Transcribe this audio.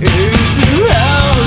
into hell